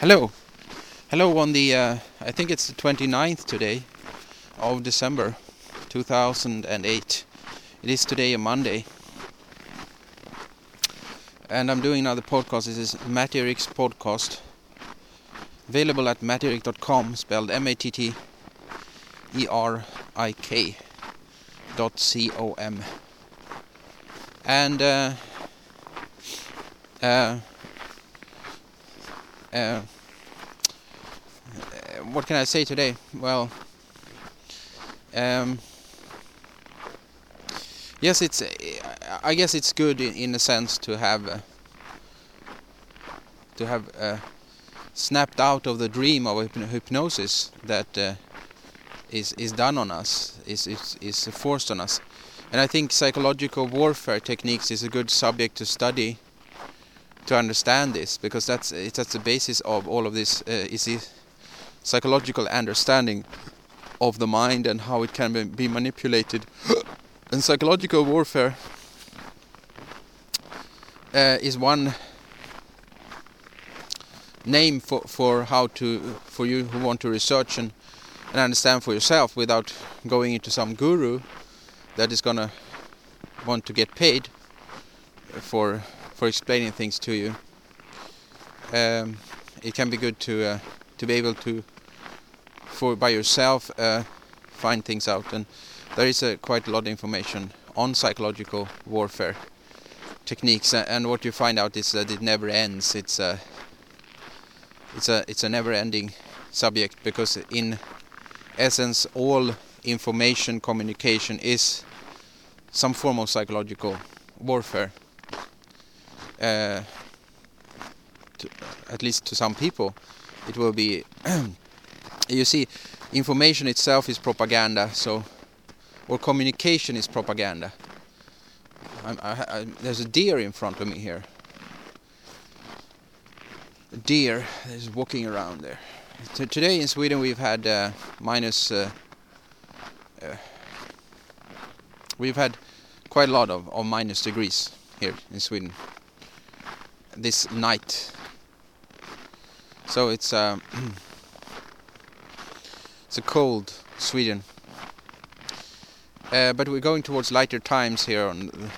Hello. Hello on the, uh, I think it's the 29th today of December 2008. It is today a Monday. And I'm doing another podcast. This is Matterik's podcast. Available at matterik.com, spelled M-A-T-T E-R-I-K dot C-O-M. And uh, uh, uh, what can I say today? Well, um, yes, it's. I guess it's good in, in a sense to have uh, to have uh, snapped out of the dream of hypnosis that uh, is is done on us, is is is forced on us, and I think psychological warfare techniques is a good subject to study to understand this because that's it's at the basis of all of this uh, is psychological understanding of the mind and how it can be, manipulated and psychological warfare uh, is one name for for how to for you who want to research and and understand for yourself without going into some guru that is gonna want to get paid for for explaining things to you. Um, it can be good to uh, to be able to for by yourself uh, find things out, and there is uh, quite a lot of information on psychological warfare techniques, and what you find out is that it never ends. It's a it's a it's a never-ending subject because in essence all information communication is some form of psychological warfare uh, to, at least to some people, it will be. you see, information itself is propaganda, so or communication is propaganda. I, I, there's a deer in front of me here. A deer is walking around there. Today in Sweden we've had uh, minus. Uh, uh, we've had quite a lot of, of minus degrees here in Sweden this night. So it's uh, it's a cold Sweden, uh, but we're going towards lighter times here. On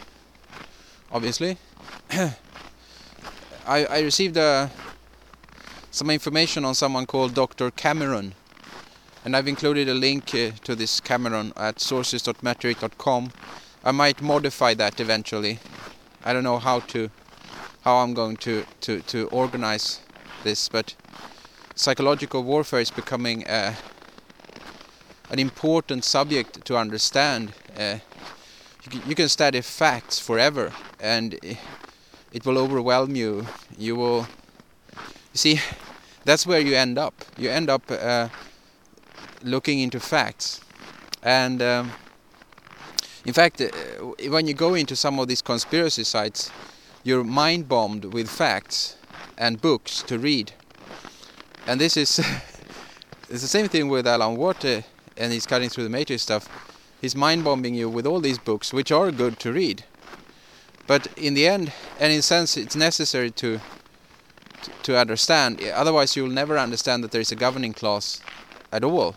obviously, I I received uh, some information on someone called Dr. Cameron, and I've included a link uh, to this Cameron at sources.matterik.com. I might modify that eventually. I don't know how to how I'm going to, to, to organize this, but psychological warfare is becoming uh, an important subject to understand. Uh, you, can, you, can, study facts forever, and it will overwhelm you. You will, you see, that's where you end up. You end up uh, looking into facts, and um, in fact, uh, when you go into some of these conspiracy sites you're mind bombed with facts and books to read. And this is it's the same thing with Alan Watt uh, and he's cutting through the matrix stuff. He's mind bombing you with all these books which are good to read. But in the end and in a sense it's necessary to to understand otherwise you'll never understand that there is a governing class at all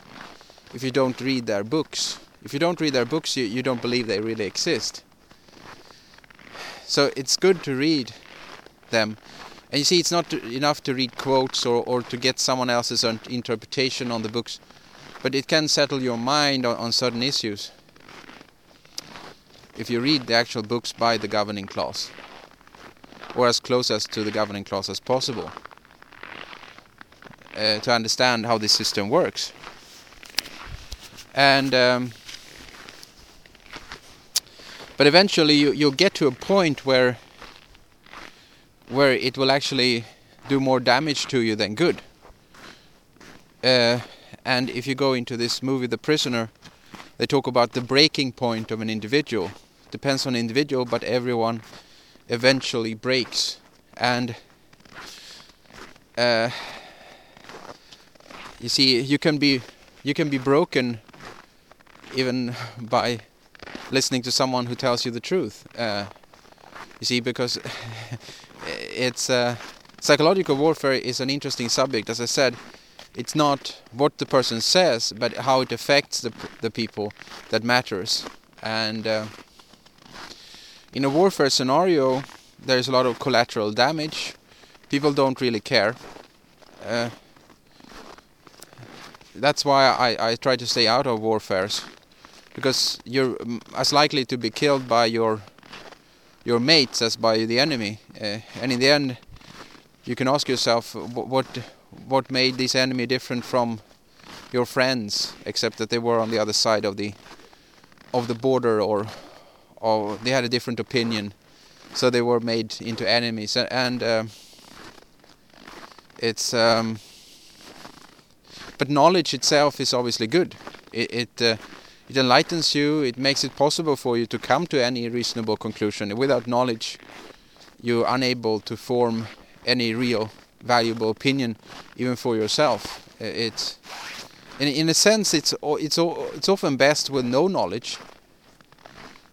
if you don't read their books. If you don't read their books you, you don't believe they really exist. So it's good to read them. And you see, it's not enough to read quotes or, or to get someone else's interpretation on the books, but it can settle your mind on, on certain issues if you read the actual books by the governing class, or as close as to the governing class as possible, uh, to understand how this system works. And um, but eventually you you'll get to a point where where it will actually do more damage to you than good. Uh, and if you go into this movie, The Prisoner, they talk about the breaking point of an individual. Depends on individual, but everyone eventually breaks. And uh, you see, you can be you can be broken even by listening to someone who tells you the truth. Uh, you see, because it's uh, psychological warfare is an interesting subject. As I said, it's not what the person says, but how it affects the the people that matters. And uh, in a warfare scenario, there's a lot of collateral damage. People don't really care. Uh, that's why I, I try to stay out of warfares because you're as likely to be killed by your your mates as by the enemy uh, and in the end you can ask yourself what what made this enemy different from your friends except that they were on the other side of the of the border or or they had a different opinion. So they were made into enemies and uh, it's um, but knowledge itself is obviously good. It it, uh, it enlightens you. It makes it possible for you to come to any reasonable conclusion. Without knowledge you're unable to form any real valuable opinion even for yourself. Uh, it's in, in a sense it's it's it's often best with no knowledge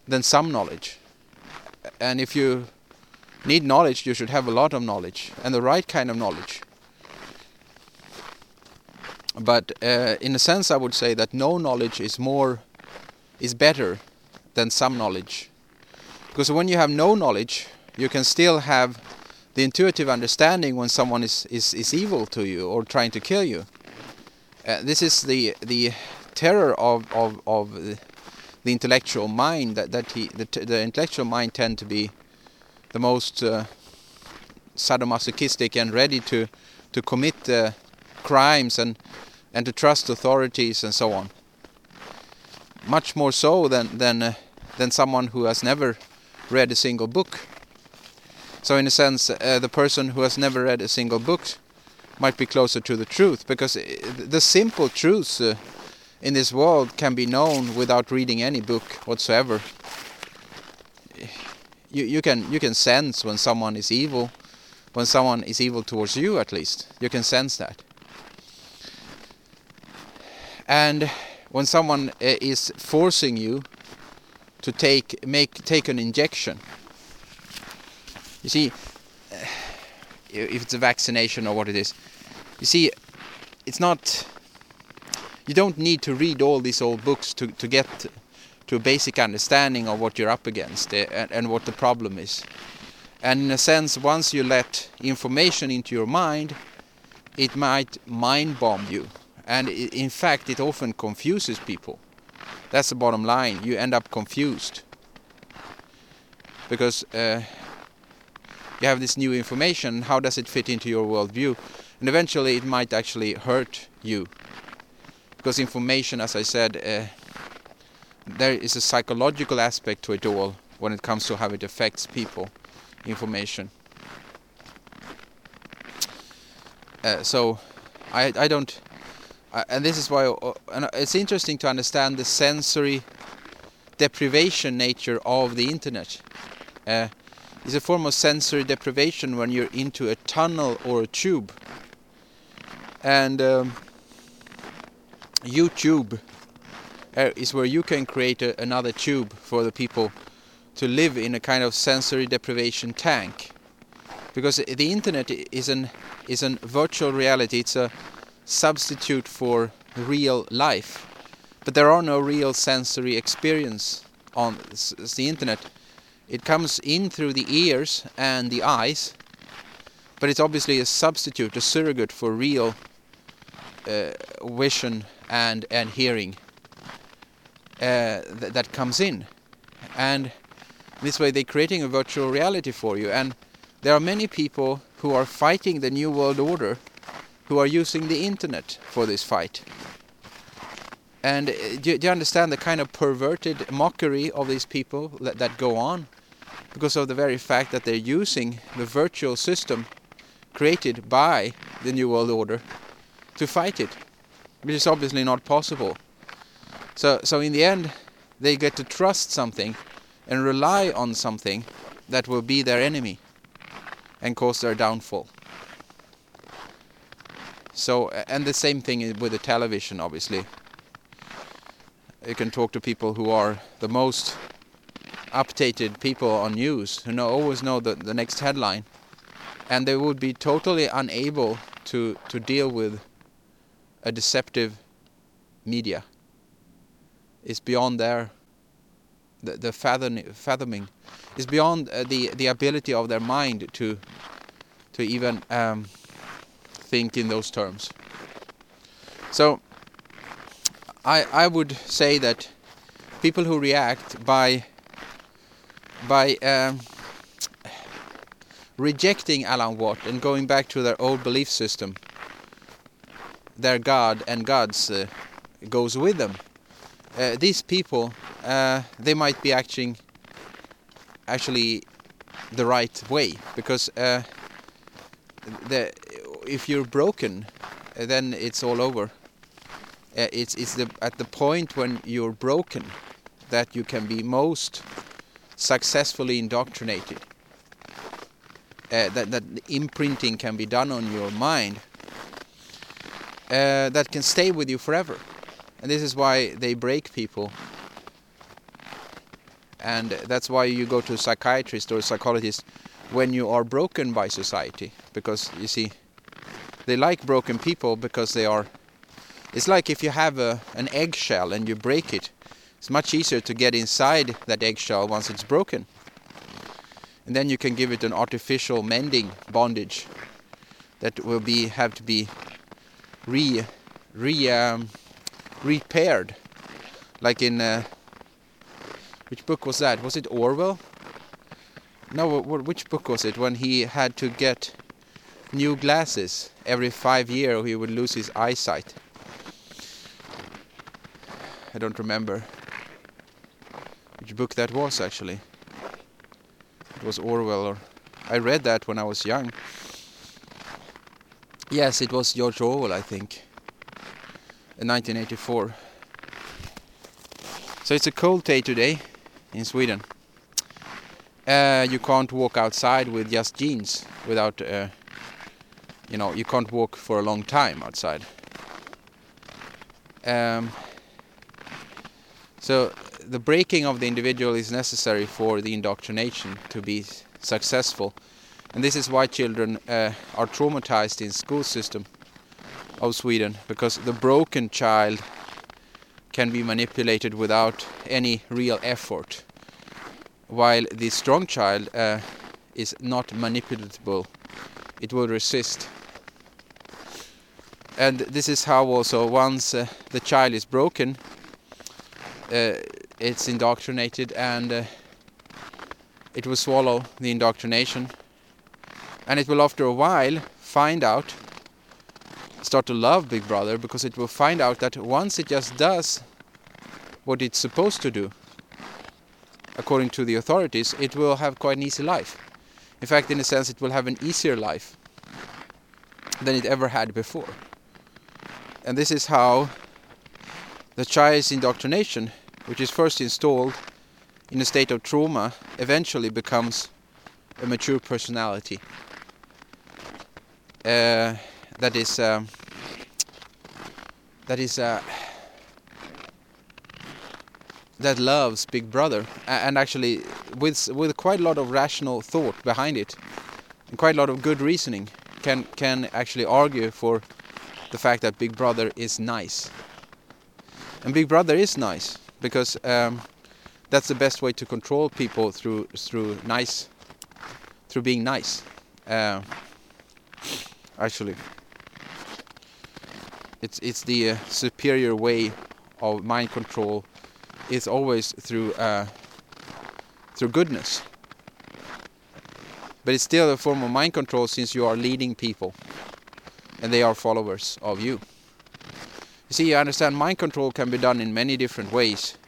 than some knowledge. And if you need knowledge you should have a lot of knowledge and the right kind of knowledge but uh, in a sense I would say that no knowledge is more is better than some knowledge because when you have no knowledge you can still have the intuitive understanding when someone is, is, is evil to you or trying to kill you. Uh, this is the the terror of of, of the, intellectual mind that that he the, the intellectual mind tend to be the most uh, sadomasochistic and ready to to commit uh, crimes and and to trust authorities and so on. Much more so than than uh, than someone who has never read a single book. So in a sense, uh, the person who has never read a single book might be closer to the truth because uh, the simple truths uh, in this world can be known without reading any book whatsoever. You you can you can sense when someone is evil, when someone is evil towards you at least. You can sense that. And when someone uh, is forcing you to take make take an injection you see, if it's a vaccination or what it is, you see, it's not. You don't need to read all these old books to to get to a basic understanding of what you're up against eh, and, and what the problem is. And in a sense, once you let information into your mind, it might mind bomb you. And in fact, it often confuses people. That's the bottom line. You end up confused because uh, you have this new information, how does it fit into your worldview? And eventually it might actually hurt you. Because information, as I said, uh, there is a psychological aspect to it all when it comes to how it affects people, information. Uh, so, I, I don't, uh, and this is why, uh, and it's interesting to understand the sensory deprivation nature of the internet. Uh, is a form of sensory deprivation when you're into a tunnel or a tube. And um, YouTube uh, is where you can create a, another tube for the people to live in a kind of sensory deprivation tank. Because the internet is an is an virtual reality. It's a substitute for real life. But there are no real sensory experience on the internet it comes in through the ears and the eyes, but it's obviously a substitute, a surrogate for real uh, vision and and hearing uh, th that comes in, and this way they're creating a virtual reality for you. And there are many people who are fighting the new world order, who are using the internet for this fight. And uh, do, you understand the kind of perverted mockery of these people that, that go on? because of the very fact that they're using the virtual system created by the New World Order to fight it, which is obviously not possible. So, so in the end, they get to trust something and rely on something that will be their enemy and cause their downfall. So, and the same thing with the television, obviously. You can talk to people who are the most updated people on news who know always know the, the next headline and they would be totally unable to to deal with a deceptive media. It's beyond their the, the fathom, fathoming is beyond uh, the the ability of their mind to to even um, think in those terms. So I I would say that people who react by by um, rejecting Alan Watt and going back to their old belief system, their God and God's uh, goes with them. Uh, these people, uh, they might be acting actually the right way because uh, the if you're broken, then it's all over. Uh, it's it's the at the point when you're broken that you can be most successfully indoctrinated. Uh, that that imprinting can be done on your mind. Uh, that can stay with you forever, and this is why they break people. And that's why you go to a psychiatrist or a psychologist when you are broken by society, because you see, they like broken people because they are. It's like if you have a an eggshell and you break it, it's much easier to get inside that eggshell once it's broken. And then you can give it an artificial mending bondage that will be have to be re re um, repaired like in uh, which book was that was it Orwell no which book was it when he had to get new glasses every 5 years he would lose his eyesight I don't remember which book that was actually. It was Orwell or I read that when I was young. Yes, it was George Orwell, I think. In 1984. So it's a cold day today in Sweden. Uh, you can't walk outside with just jeans without, uh, you know, you can't walk for a long time outside. Um, so the breaking of the individual is necessary for the indoctrination to be successful. And this is why children uh, are traumatized in school system of Sweden because the broken child can be manipulated without any real effort while the strong child uh, is not manipulatable it will resist and this is how also once uh, the child is broken uh, it's indoctrinated and uh, it will swallow the indoctrination. And it will after a while find out start to love Big Brother because it will find out that once it just does what it's supposed to do according to the authorities it will have quite an easy life. In fact in a sense it will have an easier life than it ever had before and this is how the child's indoctrination which is first installed in a state of trauma, eventually becomes a mature personality. Uh, that is um, that is uh, that loves Big Brother, and actually with with quite a lot of rational thought behind it, and quite a lot of good reasoning, can can actually argue for the fact that Big Brother is nice. And Big Brother is nice because um, that's the best way to control people through through nice through being nice. Uh, actually it's it's the uh, superior way of mind control It's always through uh, through goodness. But it's still a form of mind control since you are leading people and they are followers of you you see, I understand mind control can be done in many different ways.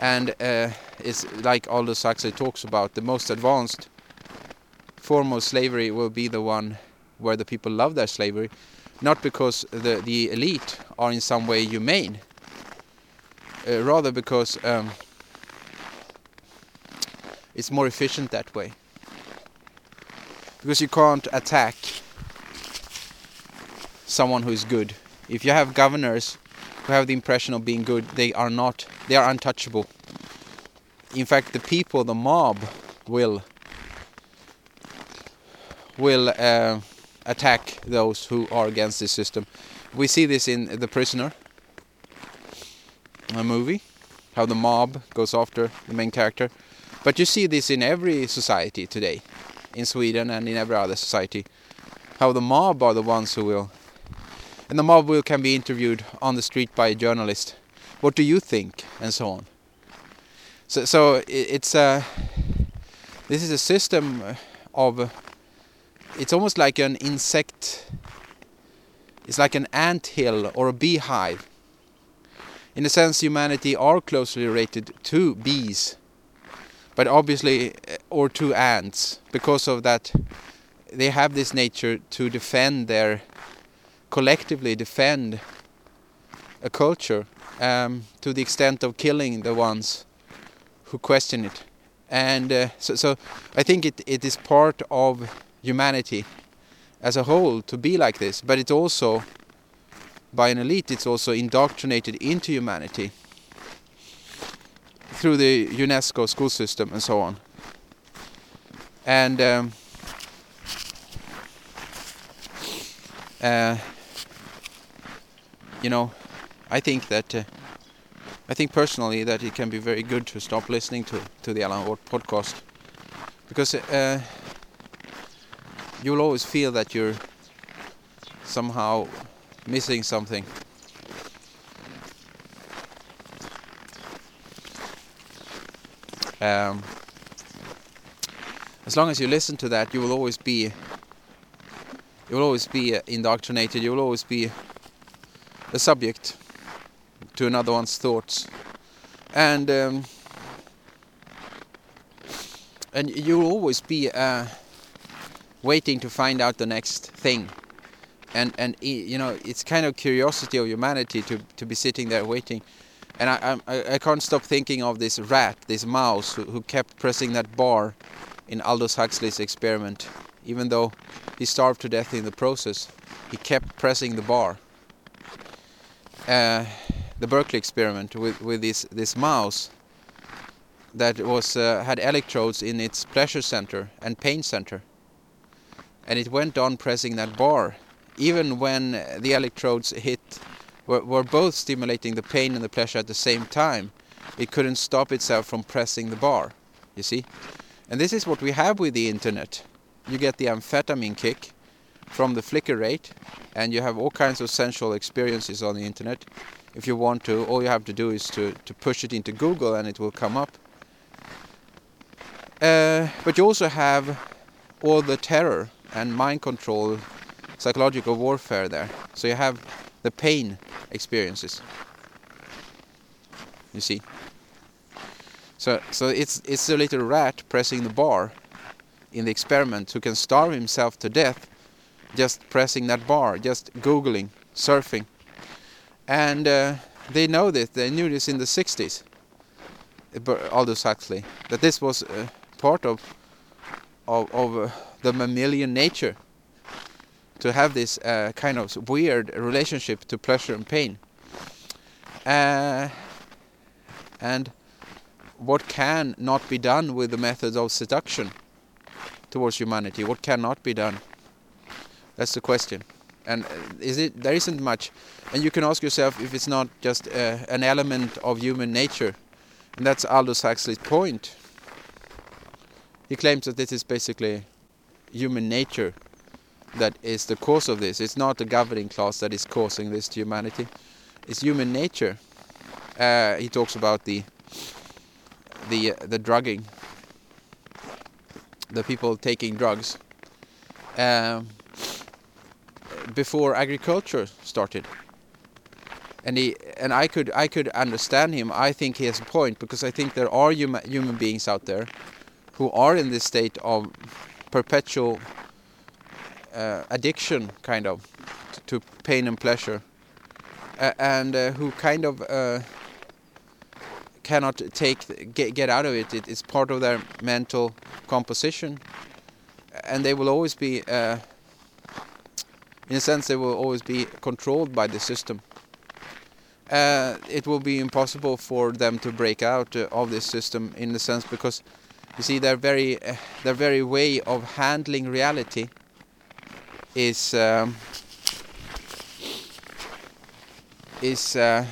And uh, it's like Aldous Huxley talks about, the most advanced form of slavery will be the one where the people love their slavery, not because the, the elite are in some way humane, uh, rather because um, it's more efficient that way. Because you can't attack someone who is good if you have governors who have the impression of being good, they are not, they are untouchable. In fact, the people, the mob, will will uh, attack those who are against this system. We see this in The Prisoner, a movie, how the mob goes after the main character. But you see this in every society today, in Sweden and in every other society, how the mob are the ones who will, and the mob will can be interviewed on the street by a journalist. What do you think, and so on. So, so it's a, this is a system of, it's almost like an insect. It's like an ant hill or a beehive. In a sense, humanity are closely related to bees but obviously uh, or to ants because of that they have this nature to defend their collectively defend a culture um, to the extent of killing the ones who question it and uh, so, so I think it, it is part of humanity as a whole to be like this but it's also by an elite it's also indoctrinated into humanity through the UNESCO school system and so on. And um, uh, you know, I think that uh, I think personally that it can be very good to stop listening to to the Alan Watt podcast because uh, you will always feel that you're somehow missing something Um, as long as you listen to that, you will always be you will always be indoctrinated. You will always be a subject to another one's thoughts, and um, and you will always be uh, waiting to find out the next thing. And and you know it's kind of curiosity of humanity to to be sitting there waiting and I, I, I can't stop thinking of this rat, this mouse, who, who kept pressing that bar in Aldous Huxley's experiment. Even though he starved to death in the process, he kept pressing the bar. Uh, the Berkeley experiment with with this this mouse that was uh, had electrodes in its pleasure center and pain center, and it went on pressing that bar, even when the electrodes hit were, were both stimulating the pain and the pleasure at the same time, it couldn't stop itself from pressing the bar, you see? And this is what we have with the internet. You get the amphetamine kick from the flicker rate, and you have all kinds of sensual experiences on the internet. If you want to, all you have to do is to, to push it into Google and it will come up. Uh, but you also have all the terror and mind control, psychological warfare there. So you have the pain experiences. You see. So so it's it's a little rat pressing the bar in the experiment who can starve himself to death just pressing that bar, just googling, surfing. And uh, they know this, they knew this in the 60s, Aldous Huxley, that this was uh, part of of, of uh, the mammalian nature to have this uh, kind of weird relationship to pleasure and pain. Uh, and what can not be done with the methods of seduction towards humanity? What cannot be done? That's the question. And uh, is it there isn't much, and you can ask yourself if it's not just uh, an element of human nature, and that's Aldous Huxley's point. He claims that this is basically human nature that is the cause of this. It's not the governing class that is causing this to humanity. It's human nature. Uh, he talks about the the the drugging, the people taking drugs um, before agriculture started. And he and I could I could understand him. I think he has a point because I think there are human human beings out there who are in this state of perpetual uh, addiction, kind of, to pain and pleasure, uh, and uh, who kind of uh, cannot take get get out of it. it. It's part of their mental composition, and they will always be, uh, in a sense, they will always be controlled by the system. Uh, it will be impossible for them to break out of this system in the sense because you see their very their very way of handling reality is um, is uh,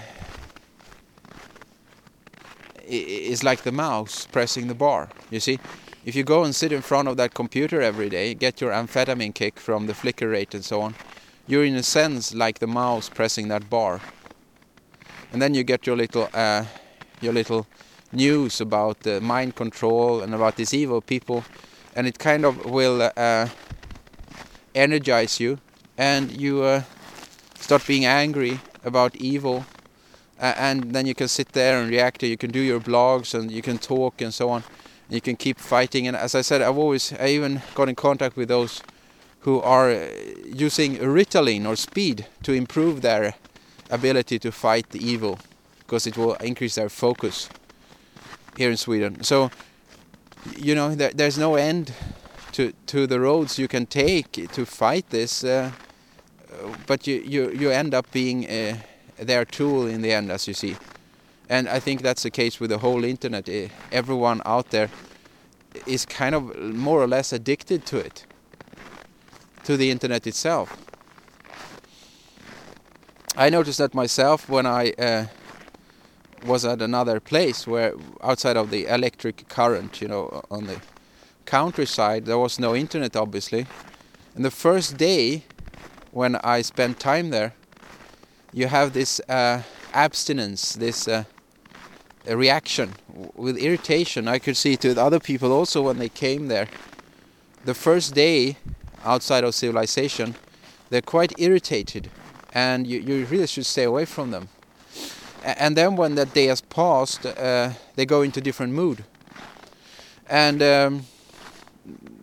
is like the mouse pressing the bar. You see, if you go and sit in front of that computer every day, get your amphetamine kick from the flicker rate and so on, you're in a sense like the mouse pressing that bar. And then you get your little uh, your little news about the mind control and about these evil people, and it kind of will uh, energize you, and you uh, start being angry about evil. Uh, and then you can sit there and react you can do your blogs and you can talk and so on. You can keep fighting. And as i said i've always i even got in contact with those who are uh, using ritalin or speed to improve their ability to fight the evil because it will increase their focus here in sweden so you know there, there's no end to to the roads you can take to fight this uh, but you, you you end up being uh, their tool in the end, as you see. And I think that's the case with the whole internet. Eh, everyone out there is kind of more or less addicted to it, to the internet itself. I noticed that myself when I uh, was at another place where outside of the electric current, you know, on the countryside, there was no internet obviously. And the first day when I spent time there, you have this uh, abstinence, this uh, reaction with irritation. I could see it with other people also when they came there. The first day outside of civilization, they're quite irritated, and you, you really should stay away from them. And then when that day has passed, uh, they go into different mood. And um,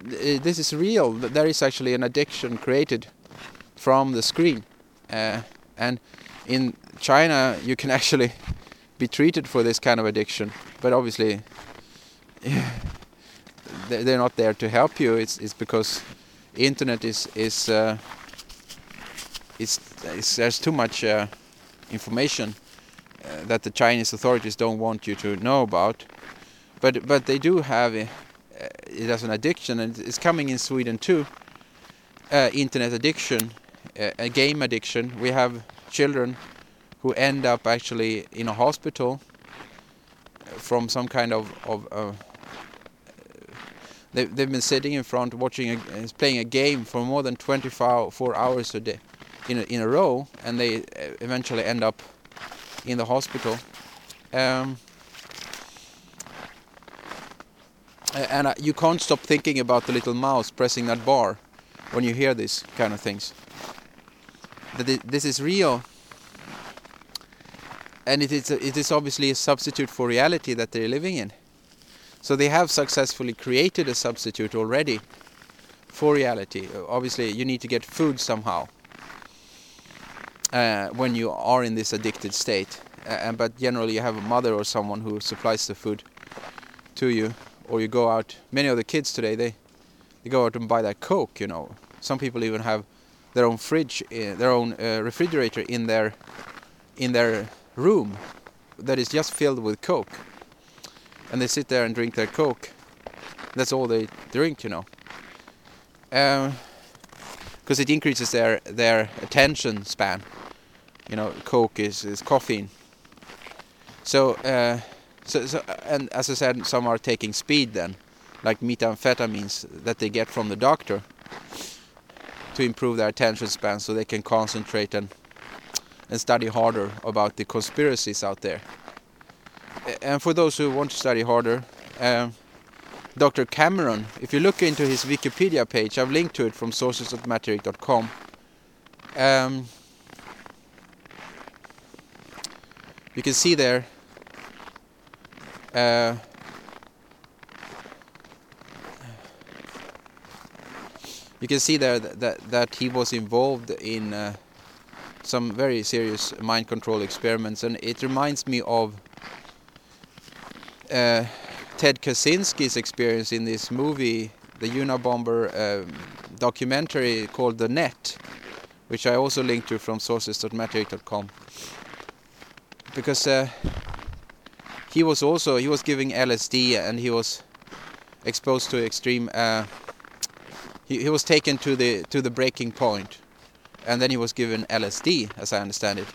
this is real. There is actually an addiction created from the screen. Uh, and in China you can actually be treated for this kind of addiction but obviously they're not there to help you it's it's because internet is is uh, it's, it's, there's too much uh, information uh, that the Chinese authorities don't want you to know about. But but they do have it, uh, it as an addiction and it's coming in Sweden too. Uh, internet addiction uh, a game addiction. We have children who end up actually in a hospital from some kind of of uh, they they've been sitting in front watching playing a game for more than 24 hours a day in a, in a row and they eventually end up in the hospital. Um, and uh, you can't stop thinking about the little mouse pressing that bar when you hear these kind of things. That this is real. And it is, it is obviously a substitute for reality that they're living in. So they have successfully created a substitute already for reality. Obviously, you need to get food somehow uh, when you are in this addicted state. Uh, but generally, you have a mother or someone who supplies the food to you, or you go out. Many of the kids today, they they go out and buy that Coke. You know, some people even have their own fridge, uh, their own uh, refrigerator in their in their room that is just filled with Coke. And they sit there and drink their Coke. That's all they drink, you know. Because um, it increases their their attention span. You know, Coke is, is caffeine. So, uh, so, so, and as I said, some are taking speed then, like methamphetamines that they get from the doctor to improve their attention span so they can concentrate and and study harder about the conspiracies out there. And for those who want to study harder, um, Dr. Cameron, if you look into his Wikipedia page, I've linked to it from sources.matterik.com. Um, you can see there uh, you can see there that, that, that he was involved in uh, some very serious mind control experiments, and it reminds me of uh, Ted Kaczynski's experience in this movie, the Unabomber uh, documentary called The Net, which I also linked to from sources.matterik.com. Because uh, he was also he was giving LSD and he was exposed to extreme uh, he, he was taken to the to the breaking point, and then he was given LSD, as I understand it.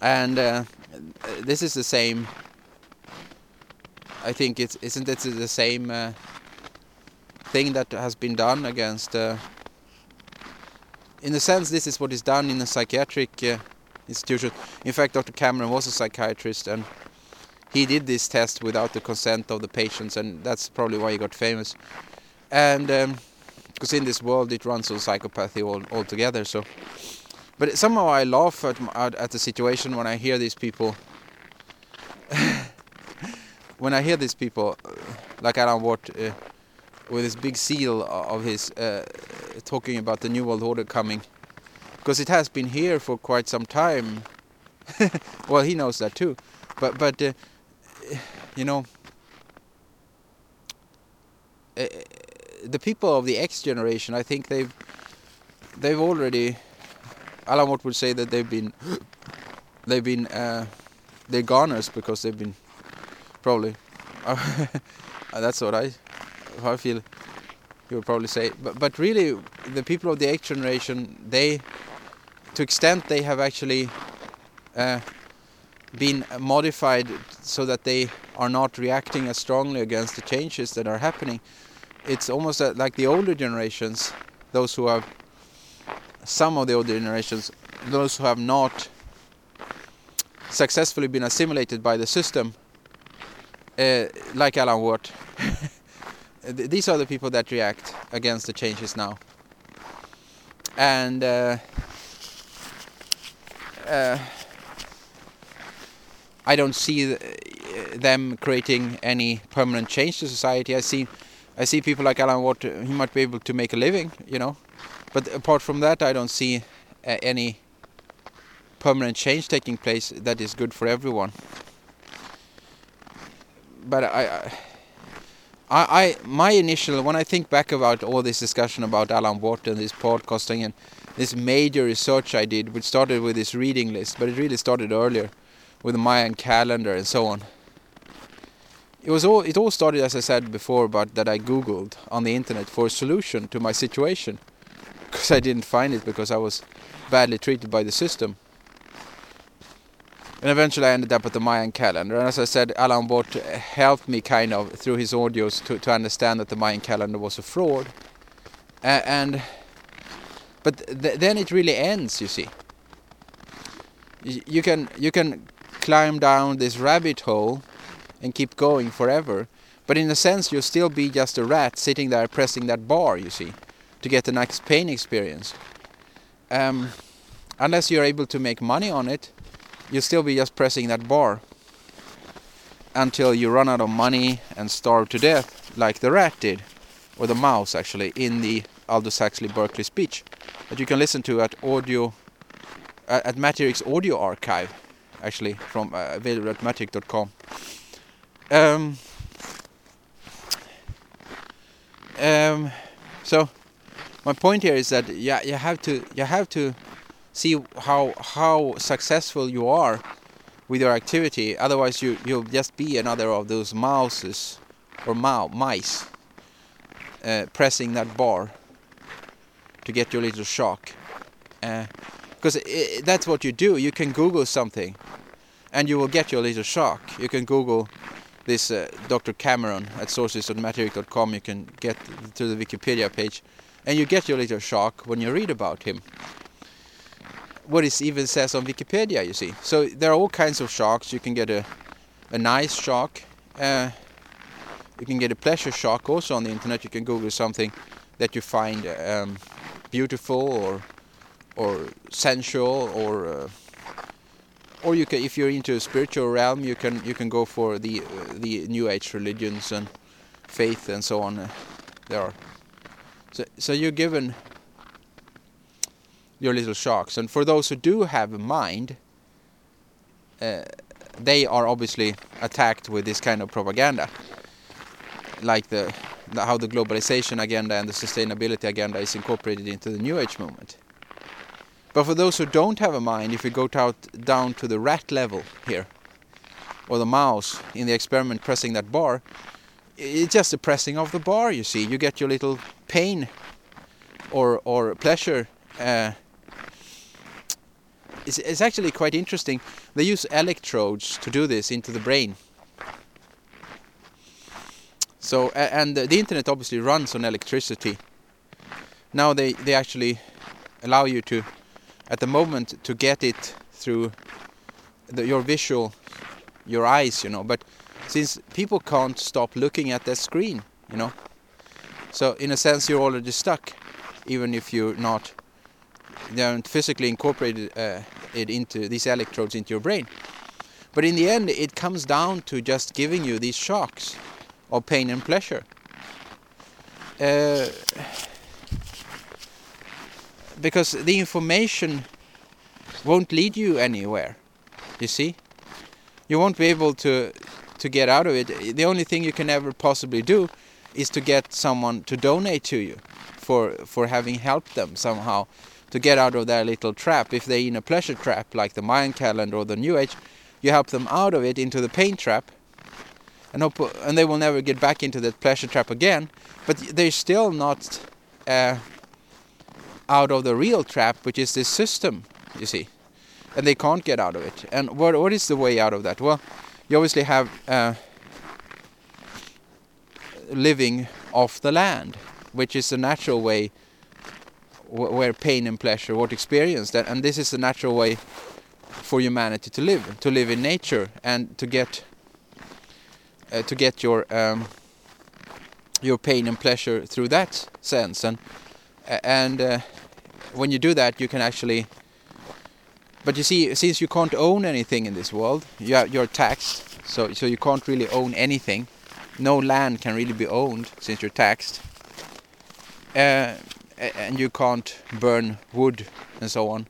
And uh, this is the same. I think it's isn't it the same uh, thing that has been done against. Uh, in a sense, this is what is done in a psychiatric uh, institution. In fact, Dr. Cameron was a psychiatrist and he did this test without the consent of the patients, and that's probably why he got famous. And because um, in this world it runs on psychopathy all altogether. So, but somehow I laugh at at, at the situation when I hear these people. When I hear these people, like Alan Watt, uh, with this big seal of his, uh, talking about the new world order coming, because it has been here for quite some time. well, he knows that too, but but uh, you know, uh, the people of the X generation, I think they've they've already. Alan Watt would say that they've been they've been uh, they're goners because they've been probably. that's what I I feel. You would probably say, but but really, the people of the X generation, they, to extent they have actually. Uh, been modified so that they are not reacting as strongly against the changes that are happening. It's almost like the older generations, those who have some of the older generations, those who have not successfully been assimilated by the system, uh, like Alan Watt. These are the people that react against the changes now. And uh, uh, I don't see them creating any permanent change to society. I see, I see people like Alan Watt. He might be able to make a living, you know, but apart from that, I don't see uh, any permanent change taking place that is good for everyone. But I, I, I, my initial when I think back about all this discussion about Alan Watt and this podcasting and this major research I did, which started with this reading list, but it really started earlier with the Mayan calendar and so on. It was all it all started as I said before but that I googled on the internet for a solution to my situation because I didn't find it because I was badly treated by the system. And eventually I ended up with the Mayan calendar and as I said Alan Watt helped me kind of through his audios to, to understand that the Mayan calendar was a fraud. Uh, and but th then it really ends you see. you can you can climb down this rabbit hole and keep going forever. But in a sense, you'll still be just a rat sitting there pressing that bar, you see, to get the next pain experience. Um, unless you're able to make money on it, you'll still be just pressing that bar until you run out of money and starve to death, like the rat did, or the mouse actually, in the Aldous Huxley Berkeley speech that you can listen to at audio at Matterik's audio archive actually from uh, available at matterik.com. Um, um, so my point here is that yeah, you have to you have to see how how successful you are with your activity. Otherwise, you you'll just be another of those mouses or mouse mice uh, pressing that bar to get your little shock. Because uh, that's what you do. You can Google something and you will get your little shock. You can Google this uh, Dr. Cameron at sources.matterik.com. You can get to the Wikipedia page, and you get your little shock when you read about him. What it even says on Wikipedia, you see. So there are all kinds of shocks. You can get a a nice shock. Uh, you can get a pleasure shock also on the internet. You can Google something that you find um, beautiful or or sensual or uh, or you can, if you're into a spiritual realm, you can you can go for the uh, the New Age religions and faith and so on. Uh, there are so so you're given your little sharks. and for those who do have a mind, uh, they are obviously attacked with this kind of propaganda, like the, the how the globalization agenda and the sustainability agenda is incorporated into the New Age movement. But for those who don't have a mind, if you go down to the rat level here, or the mouse in the experiment pressing that bar, it's just the pressing of the bar, you see. You get your little pain or or pleasure uh, is, is actually quite interesting. They use electrodes to do this into the brain. So and the internet obviously runs on electricity. Now they they actually allow you to, at the moment, to get it through the, your visual, your eyes, you know. But since people can't stop looking at the screen, you know, so in a sense you're already stuck, even if you're not, they aren't physically incorporated uh, it into these electrodes into your brain. But in the end, it comes down to just giving you these shocks of pain and pleasure. Uh, because the information won't lead you anywhere. You see, you won't be able to to get out of it. The only thing you can ever possibly do is to get someone to donate to you for for having helped them somehow to get out of their little trap. If they're in a pleasure trap like the Mayan calendar or the New Age, you help them out of it into the pain trap, and hope, and they will never get back into that pleasure trap again. But they're still not uh, out of the real trap, which is this system. You see, and they can't get out of it. And what what is the way out of that? Well, you obviously have uh, living off the land, which is the natural way where pain and pleasure what experience that and this is the natural way for humanity to live to live in nature and to get uh, to get your um, your pain and pleasure through that sense. And and uh, when you do that you can actually but you see since you can't own anything in this world you are, you're taxed. So so you can't really own anything. No land can really be owned since you're taxed. Uh, and you can't burn wood and so on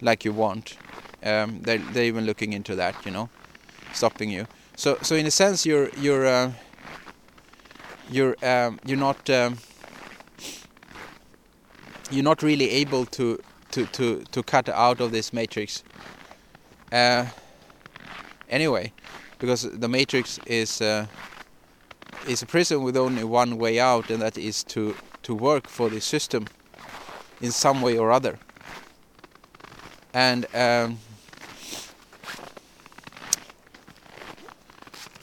like you want. Um, they're, they're even looking into that, you know, stopping you. So so in a sense you're you're uh, you're um, you're not um, you're not really able to to to to cut out of this matrix. Uh, anyway, because the matrix is uh, is a prison with only one way out, and that is to to work for the system in some way or other. And um,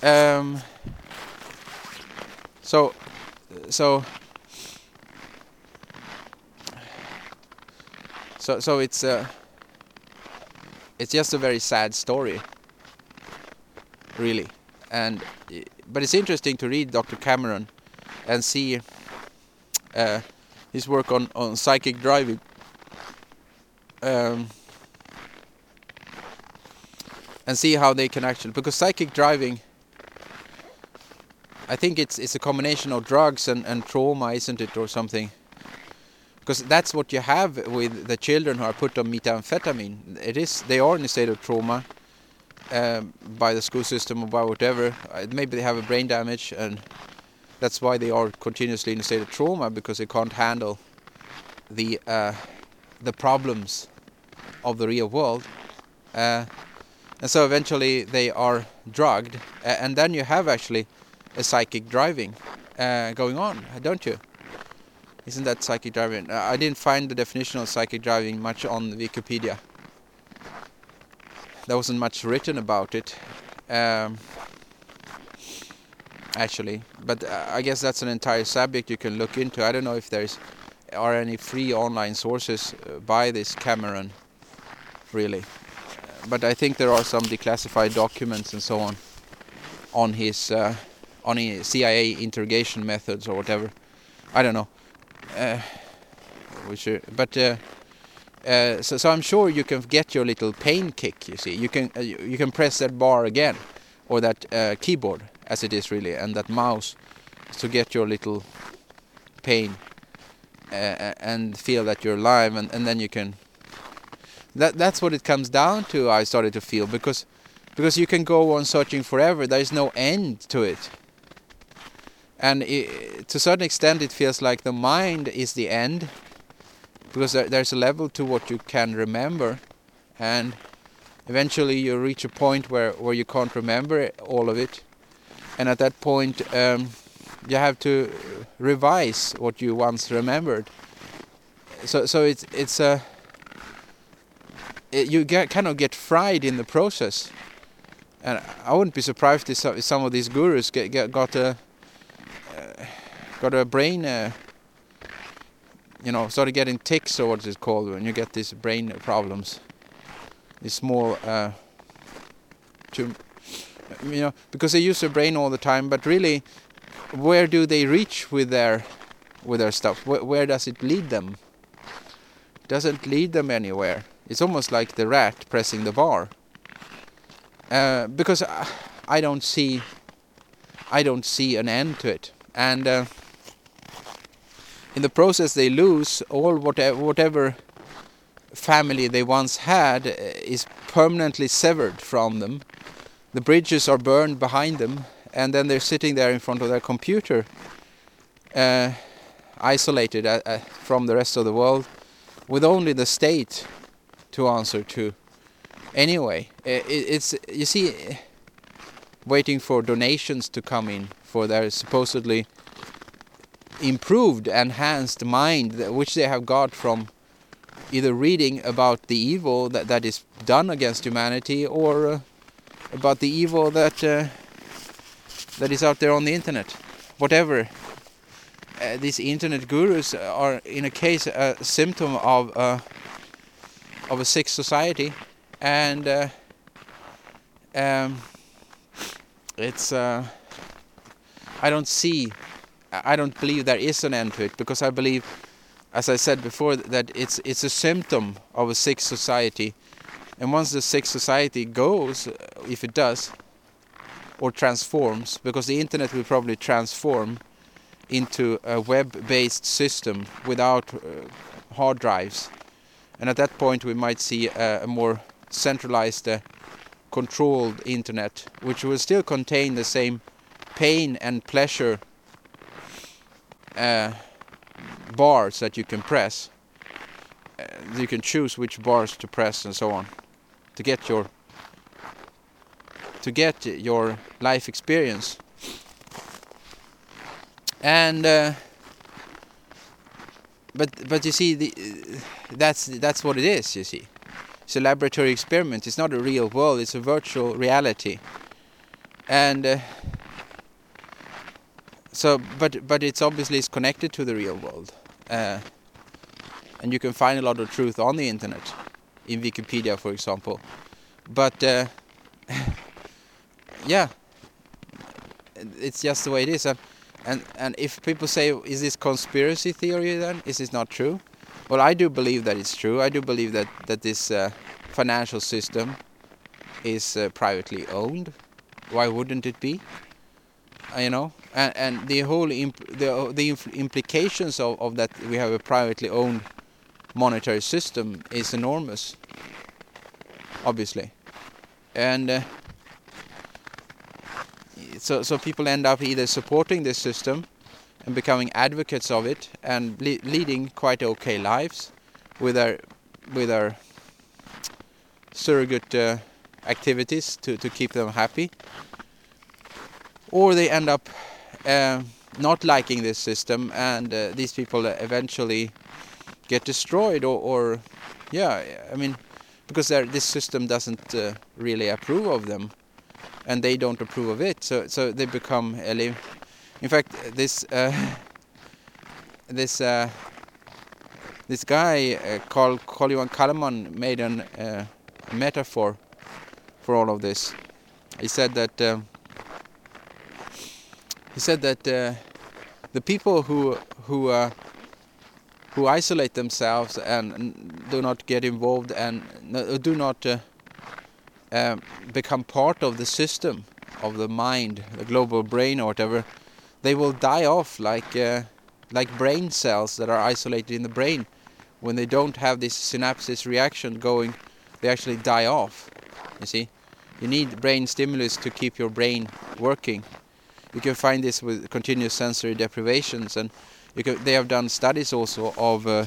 um, so so so so it's uh, it's just a very sad story really and but it's interesting to read Dr. Cameron and see uh, his work on on psychic driving. Um, and see how they can actually because psychic driving I think it's it's a combination of drugs and, and trauma, isn't it, or something? Because that's what you have with the children who are put on methamphetamine. It is they are in a state of trauma um, by the school system or by whatever. Uh, maybe they have a brain damage and that's why they are continuously in a state of trauma because they can't handle the uh, the problems of the real world. Uh, and so eventually they are drugged and then you have actually a psychic driving uh, going on don't you? Isn't that psychic driving? Uh, I didn't find the definition of psychic driving much on Wikipedia. There wasn't much written about it. Um, actually. But uh, I guess that's an entire subject you can look into. I don't know if there's are any free online sources uh, by this Cameron, really. Uh, but I think there are some declassified documents and so on on his uh, on his CIA interrogation methods or whatever. I don't know. Uh, which, but uh, uh, so, so I'm sure you can get your little pain kick. You see, you can uh, you can press that bar again, or that uh, keyboard, as it is really, and that mouse to get your little pain uh, and feel that you're alive, and, and then you can. That that's what it comes down to. I started to feel because because you can go on searching forever. There is no end to it, and it, to a certain extent, it feels like the mind is the end because there, there's a level to what you can remember, and eventually you reach a point where where you can't remember all of it and at that point um, you have to revise what you once remembered. So so it's it's a it, you get kind of get fried in the process. And I wouldn't be surprised if some of these gurus get, get got a uh, got a brain, uh, you know, started getting tics or what it's called when you get these brain problems, these small, uh, you know, because they use their brain all the time. But really, where do they reach with their with their stuff? Where, where does it lead them? It doesn't lead them anywhere. It's almost like the rat pressing the bar. Uh, because I don't see I don't see an end to it and uh, in the process they lose all whatever, whatever family they once had uh, is permanently severed from them the bridges are burned behind them and then they're sitting there in front of their computer uh, isolated uh, uh from the rest of the world with only the state to answer to. Anyway, it's you see, waiting for donations to come in for their supposedly improved, enhanced mind, which they have got from either reading about the evil that that is done against humanity or uh, about the evil that uh, that is out there on the internet, whatever. Uh, these internet gurus are, in a case, a symptom of uh, of a sick society. And uh, um, it's uh, I don't see I don't believe there is an end to it because I believe as I said before that it's it's a symptom of a sick society and once the sick society goes if it does or transforms because the internet will probably transform into a web-based system without uh, hard drives. And at that point we might see a, a more centralized uh, controlled internet which will still contain the same pain and pleasure uh, bars that you can press. Uh, you can choose which bars to press and so on to get your to get your life experience and uh, but but you see the that's that's what it is you see it's a laboratory experiment. It's not a real world. It's a virtual reality. And uh, so, but but it's obviously it's connected to the real world, uh, and you can find a lot of truth on the internet, in Wikipedia, for example. But uh, yeah, it's just the way it is. And, and and if people say, is this conspiracy theory? Then is this not true? Well, I do believe that it's true. I do believe that that this uh, financial system is uh, privately owned. Why wouldn't it be? Uh, you know, and and the whole the the implications of of that we have a privately owned monetary system is enormous. Obviously, and. Uh, so, so people end up either supporting this system and becoming advocates of it and le leading quite okay lives with our with their surrogate uh, activities to to keep them happy or they end up uh, not liking this system and uh, these people eventually get destroyed or, or yeah I mean because this system doesn't uh, really approve of them and they don't approve of it so so they become in fact, this uh, this uh, this guy uh, called Carl Johan Calleman made an, uh, a metaphor for all of this. He said that uh, he said that uh, the people who who who isolate themselves and do not get involved and uh, do not uh, uh, become part of the system of the mind, the global brain or whatever, they will die off like uh, like brain cells that are isolated in the brain. When they don't have this synapses reaction going, they actually die off. You see, you need brain stimulus to keep your brain working. You can find this with continuous sensory deprivations, and can, they have done studies also of uh,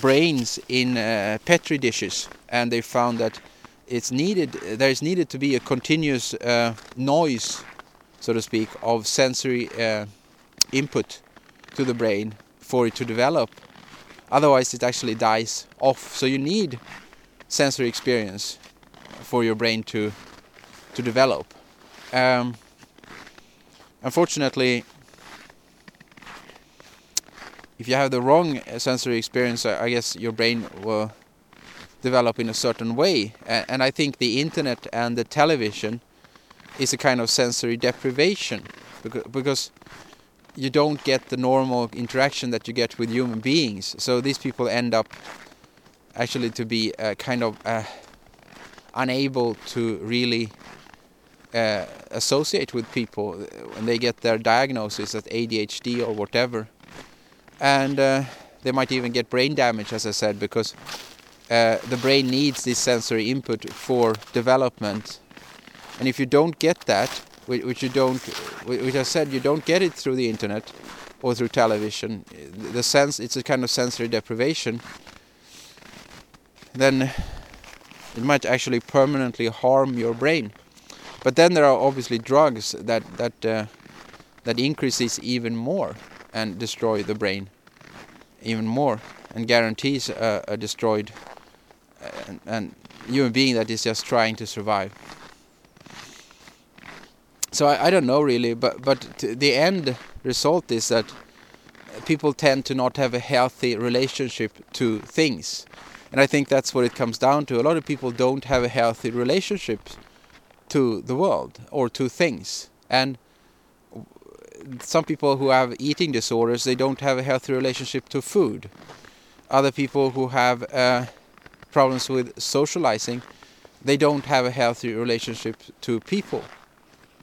brains in uh, petri dishes, and they found that it's needed. There is needed to be a continuous uh, noise so to speak, of sensory uh, input to the brain for it to develop. Otherwise, it actually dies off. So you need sensory experience for your brain to to develop. Um, unfortunately, if you have the wrong sensory experience, I guess your brain will develop in a certain way. And I think the internet and the television is a kind of sensory deprivation because you don't get the normal interaction that you get with human beings. So these people end up actually to be uh, kind of uh, unable to really uh, associate with people when they get their diagnosis as ADHD or whatever and uh, they might even get brain damage as I said because uh, the brain needs this sensory input for development. And if you don't get that which you don't which I said you don't get it through the internet or through television the sense it's a kind of sensory deprivation then it might actually permanently harm your brain. But then there are obviously drugs that that uh, that increases even more and destroy the brain even more and guarantees a, a destroyed and, and human being that is just trying to survive. So I, I don't know really, but but the end result is that people tend to not have a healthy relationship to things, and I think that's what it comes down to. A lot of people don't have a healthy relationship to the world or to things, and some people who have eating disorders they don't have a healthy relationship to food. Other people who have uh, problems with socializing they don't have a healthy relationship to people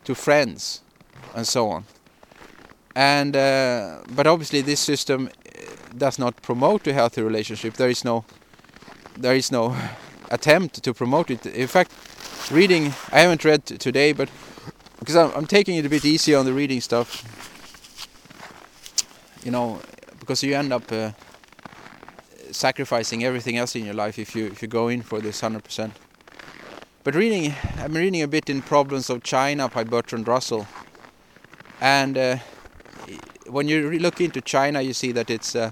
to friends and so on. And uh, but obviously this system uh, does not promote a healthy relationship. There is no there is no attempt to promote it. In fact reading I haven't read today but because I'm, I'm taking it a bit easy on the reading stuff. You know because you end up uh, sacrificing everything else in your life if you if you go in for this 100% but reading I'm reading a bit in Problems of China by Bertrand Russell. And uh, when you look into China you see that it's uh,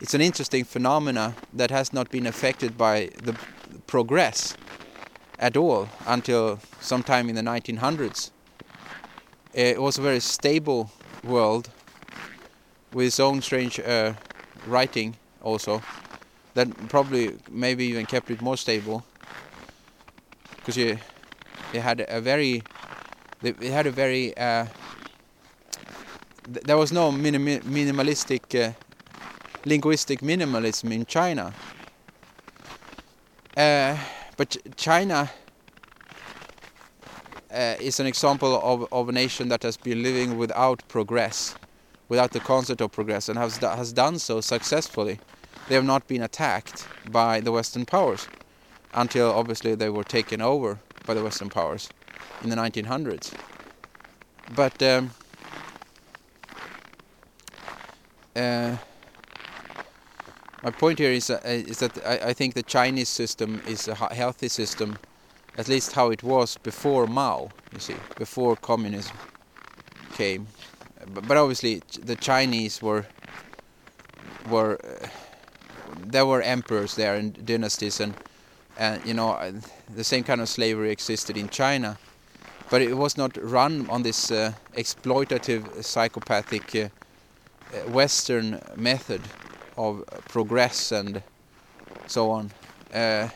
it's an interesting phenomena that has not been affected by the progress at all until sometime in the 1900s it was a very stable world with its own strange uh, writing also. That probably maybe even kept it more stable. Because you it had a very it had a very uh, th there was no minim minimalistic uh, linguistic minimalism in China. But China uh, is an example of, of a nation that has been living without progress, without the concept of progress, and has, has done so successfully. They have not been attacked by the Western powers until obviously they were taken over by the Western powers in the 1900s. But um, uh, my point here is, uh, is that I, I think the Chinese system is a healthy system at least how it was before Mao, you see, before communism came. But, obviously the Chinese were were uh, there were emperors there and dynasties and and you know uh, the same kind of slavery existed in China but it was not run on this uh, exploitative psychopathic uh, uh western method of progress and so on uh,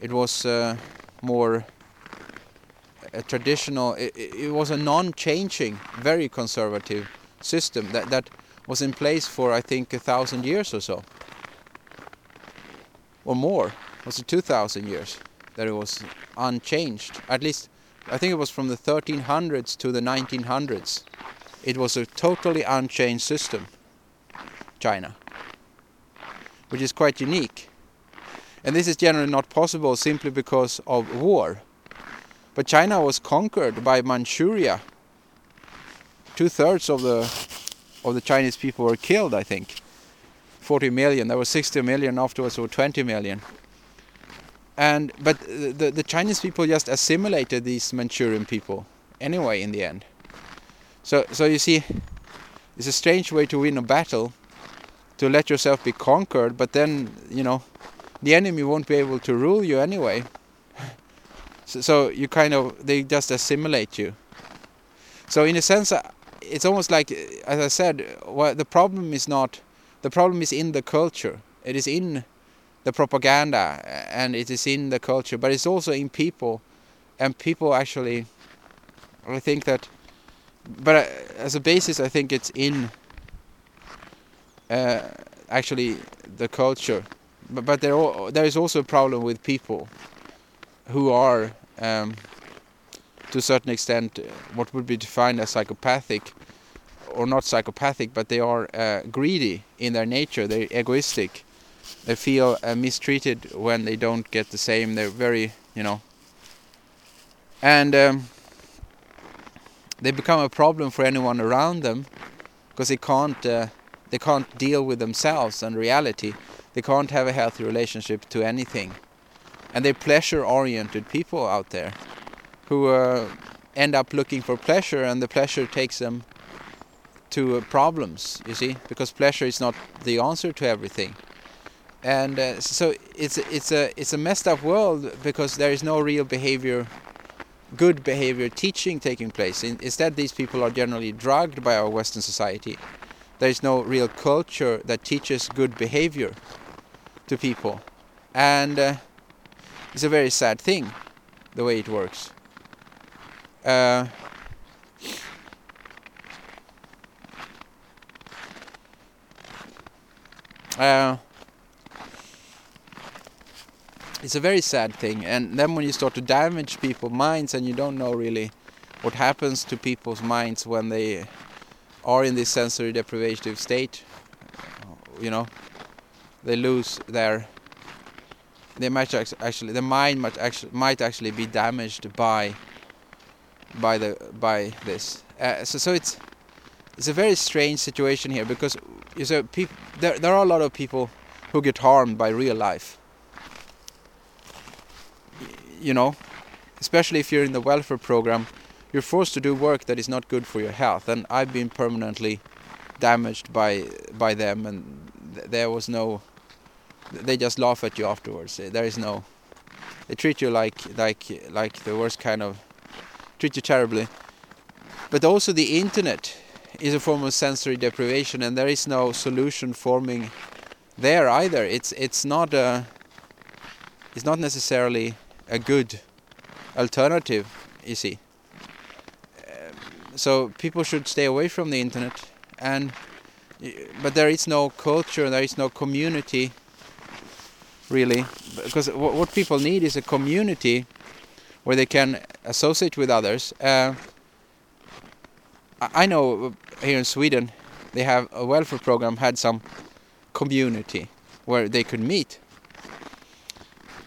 it was uh, more a traditional it, it was a non-changing very conservative system that that was in place for I think a thousand years or so. Or more. Was it 2000 years that it was unchanged. At least I think it was from the 1300s to the 1900s it was a totally unchanged system China which is quite unique and this is generally not possible simply because of war. But China was conquered by Manchuria. Two-thirds of the of the Chinese people were killed, I think. 40 million. There were 60 million afterwards, or 20 million. And but the the Chinese people just assimilated these Manchurian people anyway in the end. So so you see, it's a strange way to win a battle, to let yourself be conquered, but then you know, the enemy won't be able to rule you anyway. So, so you kind of they just assimilate you. So in a sense, uh, it's almost like, as I said, well, the problem is not the problem is in the culture. It is in the propaganda and it is in the culture, but it's also in people, and people actually. I think that, but uh, as a basis, I think it's in. Uh, actually, the culture, but but there there is also a problem with people, who are um, to a certain extent uh, what would be defined as psychopathic or not psychopathic but they are uh, greedy in their nature. They're egoistic. They feel uh, mistreated when they don't get the same. They're very you know. And um, they become a problem for anyone around them because they can't uh, they can't deal with themselves and reality they can't have a healthy relationship to anything. And they're pleasure oriented people out there who uh, end up looking for pleasure and the pleasure takes them to uh, problems you see because pleasure is not the answer to everything. And uh, so it's it's a it's a messed up world because there is no real behavior good behavior teaching taking place. In, instead these people are generally drugged by our western society there is no real culture that teaches good behavior to people and uh, it's a very sad thing, the way it works. Uh, uh, it's a very sad thing, and then when you start to damage people's minds, and you don't know really what happens to people's minds when they are in this sensory deprivation state, you know, they lose their they might actually the mind might actually might actually be damaged by by the by this. Uh, so so it's it's a very strange situation here because you know there there are a lot of people who get harmed by real life. You know, especially if you're in the welfare program, you're forced to do work that is not good for your health, and I've been permanently damaged by by them, and th there was no they just laugh at you afterwards. Eh, there is no. They treat you like like like the worst kind of. Treat you terribly. But also the internet is a form of sensory deprivation, and there is no solution forming there either. It's it's not a. It's not necessarily a good alternative. You see. So people should stay away from the internet, and but there is no culture, there is no community really. Because what people need is a community where they can associate with others. Uh, I know here in Sweden they have a welfare program had some community where they could meet.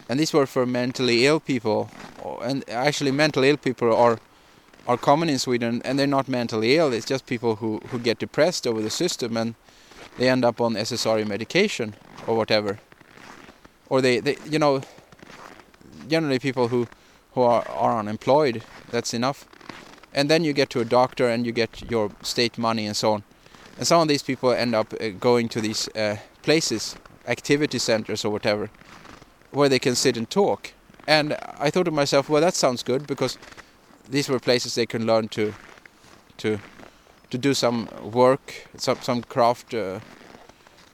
And these were for mentally ill people and actually mentally ill people are are common in Sweden and they're not mentally ill it's just people who who get depressed over the system and they end up on SSRI medication or whatever. Or they, they you know generally people who who are, are unemployed that's enough. And then you get to a doctor and you get your state money and so on. And some of these people end up uh, going to these uh, places activity centers or whatever where they can sit and talk. And I thought to myself well that sounds good because these were places they can learn to to to do some work some some craft uh,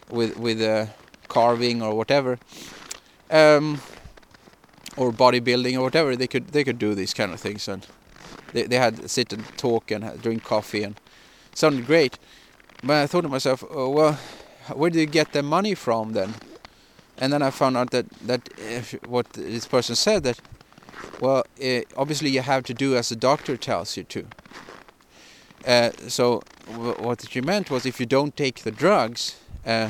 with with uh, carving or whatever um, or bodybuilding or whatever. They could they could do these kind of things and they they had sit and talk and drink coffee and sounded great. But I thought to myself oh, well where do you get the money from then? And then I found out that that if what this person said that well uh, obviously you have to do as the doctor tells you to. Uh, so what she meant was if you don't take the drugs uh,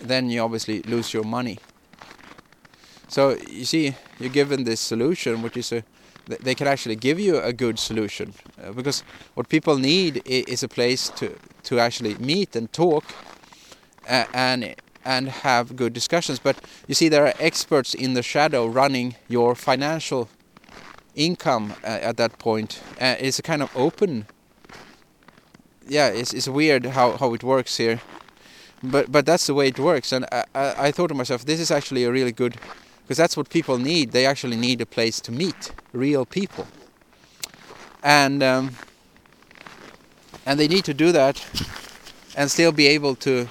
then you obviously lose your money. So you see, you're given this solution, which is a they can actually give you a good solution uh, because what people need is a place to to actually meet and talk uh, and and have good discussions but you see there are experts in the shadow running your financial income uh, at that point. Uh, it's a kind of open. Yeah, it's it's weird how how it works here, but but that's the way it works. And I I, I thought to myself, this is actually a really good, because that's what people need. They actually need a place to meet real people. And um, and they need to do that, and still be able to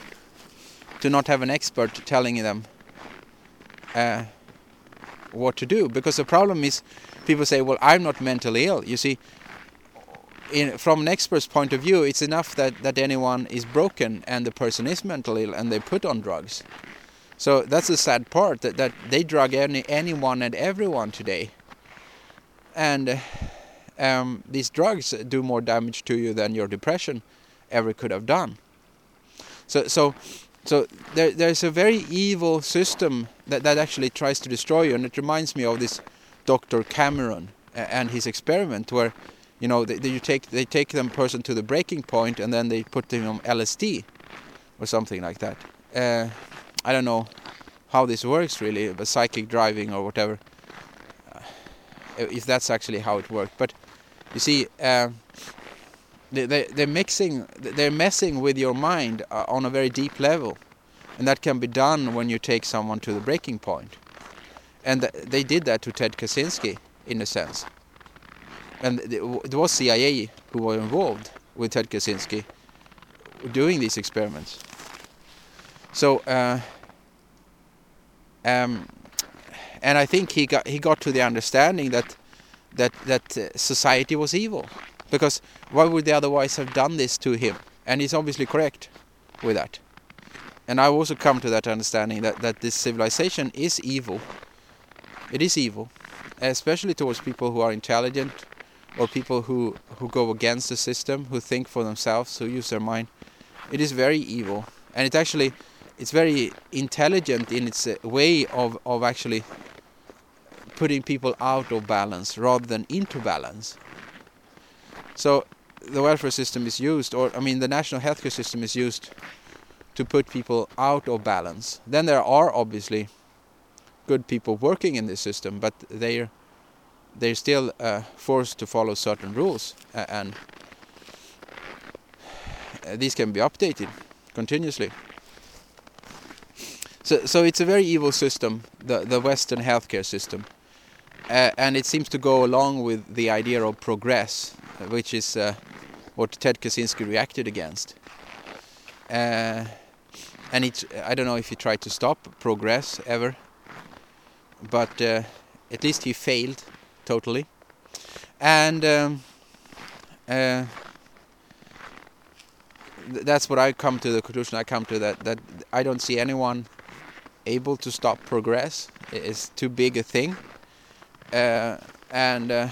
to not have an expert telling them uh, what to do. Because the problem is, people say, "Well, I'm not mentally ill." You see, in, from an expert's point of view, it's enough that that anyone is broken and the person is mentally ill, and they put on drugs. So that's the sad part that that they drug any anyone and everyone today. And um, these drugs do more damage to you than your depression ever could have done. So so so there, there's a very evil system that, that actually tries to destroy you, and it reminds me of this Dr. Cameron and his experiment, where you know they, they you take they take them person to the breaking point, and then they put them on LSD or something like that. Uh, I don't know how this works really, but psychic driving or whatever. Uh, if that's actually how it worked, but you see. Uh, they, they're mixing, they're messing with your mind uh, on a very deep level, and that can be done when you take someone to the breaking point. And they did that to Ted Kaczynski, in a sense. And it was CIA who were involved with Ted Kaczynski doing these experiments. So, uh, um, and I think he got he got to the understanding that that that uh, society was evil because why would they otherwise have done this to him? And he's obviously correct with that. And I've also come to that understanding that, that this civilization is evil. It is evil, especially towards people who are intelligent or people who, who go against the system, who think for themselves, who use their mind. It is very evil. And it actually, it's very intelligent in its uh, way of, of actually putting people out of balance rather than into balance. So the welfare system is used, or I mean, the national healthcare system is used to put people out of balance. Then there are obviously good people working in this system, but they're they're still uh, forced to follow certain rules, uh, and these can be updated continuously. So, so it's a very evil system, the the Western healthcare system, uh, and it seems to go along with the idea of progress which is uh, what Ted Kaczynski reacted against. Uh, and it, I don't know if he tried to stop progress ever, but uh, at least he failed totally. And um, uh, th that's what I come to the conclusion. I come to that that I don't see anyone able to stop progress. It's too big a thing, uh, and uh,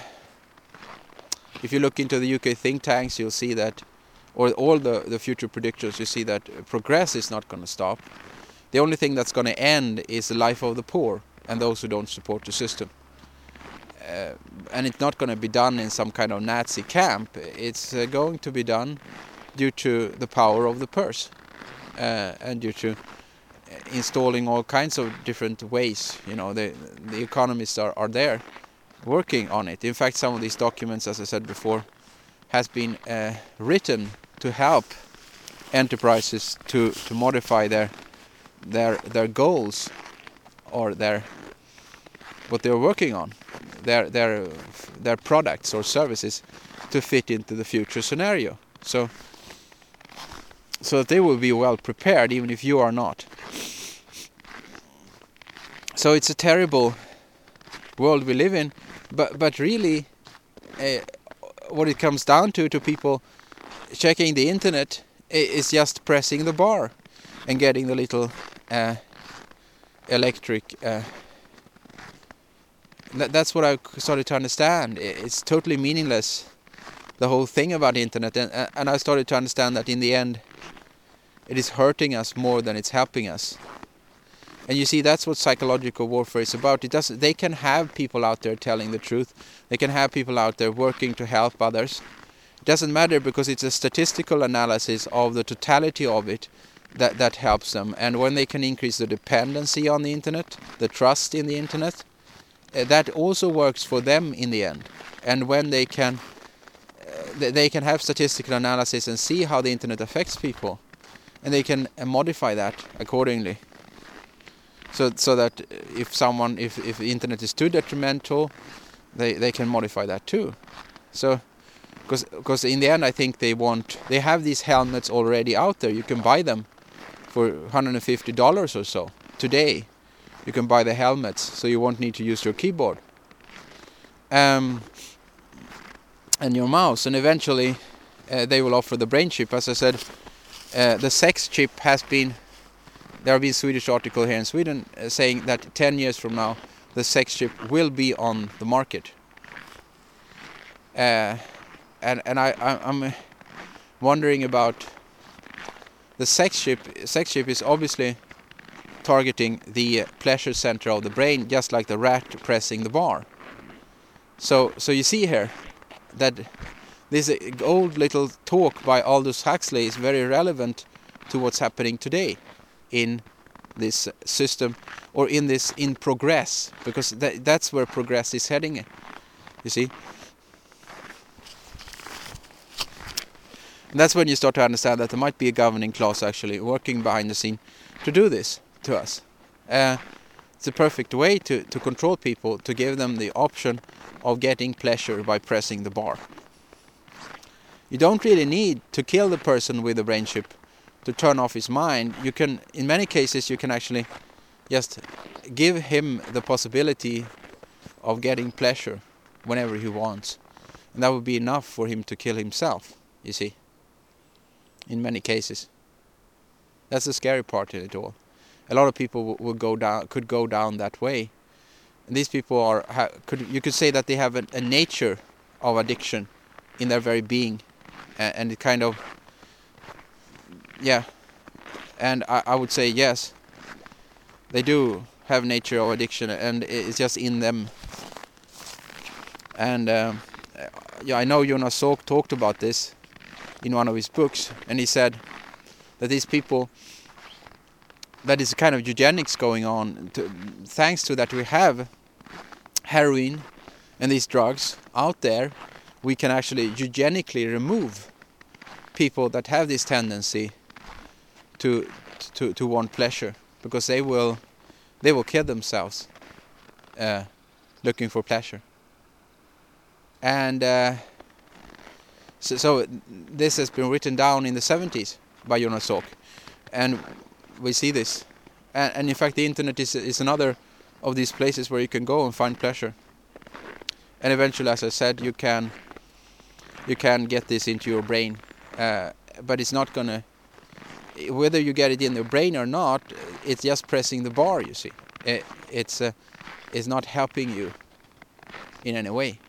if you look into the UK think tanks, you'll see that, or all the, the future predictors, you see that progress is not going to stop. The only thing that's going to end is the life of the poor and those who don't support the system. Uh, and it's not going to be done in some kind of Nazi camp. It's uh, going to be done due to the power of the purse uh, and due to installing all kinds of different ways. You know, the the economists are, are there working on it. In fact, some of these documents, as I said before, has been uh, written to help enterprises to, to modify their their their goals or their what they're working on, their their their products or services to fit into the future scenario. So so that they will be well prepared even if you are not. So it's a terrible world we live in but but really uh, what it comes down to to people checking the internet is just pressing the bar and getting the little uh, electric uh, that's what I started to understand. It's totally meaningless the whole thing about the internet and, and I started to understand that in the end it is hurting us more than it's helping us and you see, that's what psychological warfare is about. It does. They can have people out there telling the truth. They can have people out there working to help others. It doesn't matter because it's a statistical analysis of the totality of it that that helps them. And when they can increase the dependency on the internet, the trust in the internet, uh, that also works for them in the end. And when they can uh, they can have statistical analysis and see how the internet affects people, and they can uh, modify that accordingly. So so that if someone if if the internet is too detrimental, they they can modify that too. So because because in the end I think they want they have these helmets already out there. You can buy them for 150 dollars or so today. You can buy the helmets, so you won't need to use your keyboard um, and your mouse. And eventually, uh, they will offer the brain chip. As I said, uh, the sex chip has been. There have been Swedish article here in Sweden uh, saying that 10 years from now, the sex chip will be on the market. Uh, and and I, I I'm wondering about the sex chip. Sex chip is obviously targeting the pleasure center of the brain, just like the rat pressing the bar. So so you see here that this old little talk by Aldous Huxley is very relevant to what's happening today in this system or in this in progress because that, that's where progress is heading you see And that's when you start to understand that there might be a governing class actually working behind the scene to do this to us. Uh, it's a perfect way to, to control people, to give them the option of getting pleasure by pressing the bar. You don't really need to kill the person with the brain chip to turn off his mind. You can, in many cases, you can actually just give him the possibility of getting pleasure whenever he wants. And that would be enough for him to kill himself, you see in many cases. That's the scary part in it all. A lot of people will go down, could go down that way. And these people are, could you could say that they have a, a nature of addiction in their very being, and, and it kind of, yeah. And I, I would say yes, they do have nature of addiction, and it's just in them. And um, yeah, I know Jonas Salk talked about this in one of his books, and he said that these people that is a kind of eugenics going on to, thanks to that we have heroin and these drugs out there we can actually eugenically remove people that have this tendency to to to want pleasure because they will they will kill themselves uh, looking for pleasure and uh, so, so, this has been written down in the 70s by Jonas Salk, and we see this. And, and in fact, the internet is is another of these places where you can go and find pleasure. And eventually, as I said, you can you can get this into your brain, uh, but it's not gonna. Whether you get it in your brain or not, it's just pressing the bar. You see, it, it's uh, it's not helping you in any way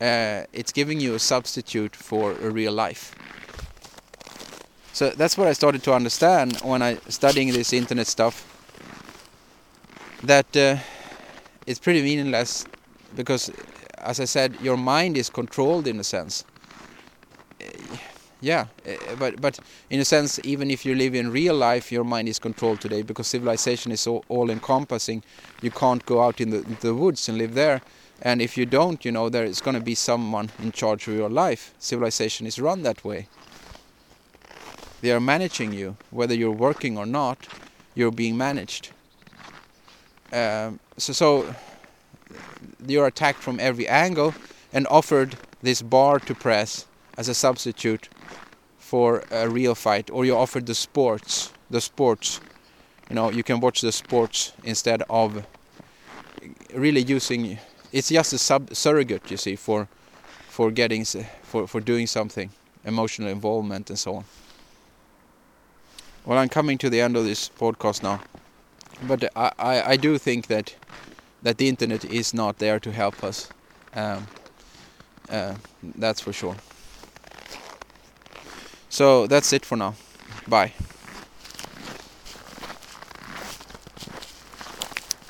uh, it's giving you a substitute for a real life. So that's what I started to understand when I studying this internet stuff. That uh, it's pretty meaningless because, as I said, your mind is controlled in a sense. Yeah, uh, but but in a sense, even if you live in real life, your mind is controlled today because civilization is all, all encompassing. You can't go out in the, the woods and live there and if you don't, you know, there is going to be someone in charge of your life. Civilization is run that way. They are managing you, whether you're working or not. You're being managed. Um, so, so you're attacked from every angle and offered this bar to press as a substitute for a real fight, or you offered the sports, the sports. You know, you can watch the sports instead of really using it's just a sub surrogate, you see, for for getting for for doing something, emotional involvement and so on. Well, I'm coming to the end of this podcast now, but I I, I do think that that the internet is not there to help us. Um, uh, that's for sure. So that's it for now. Bye.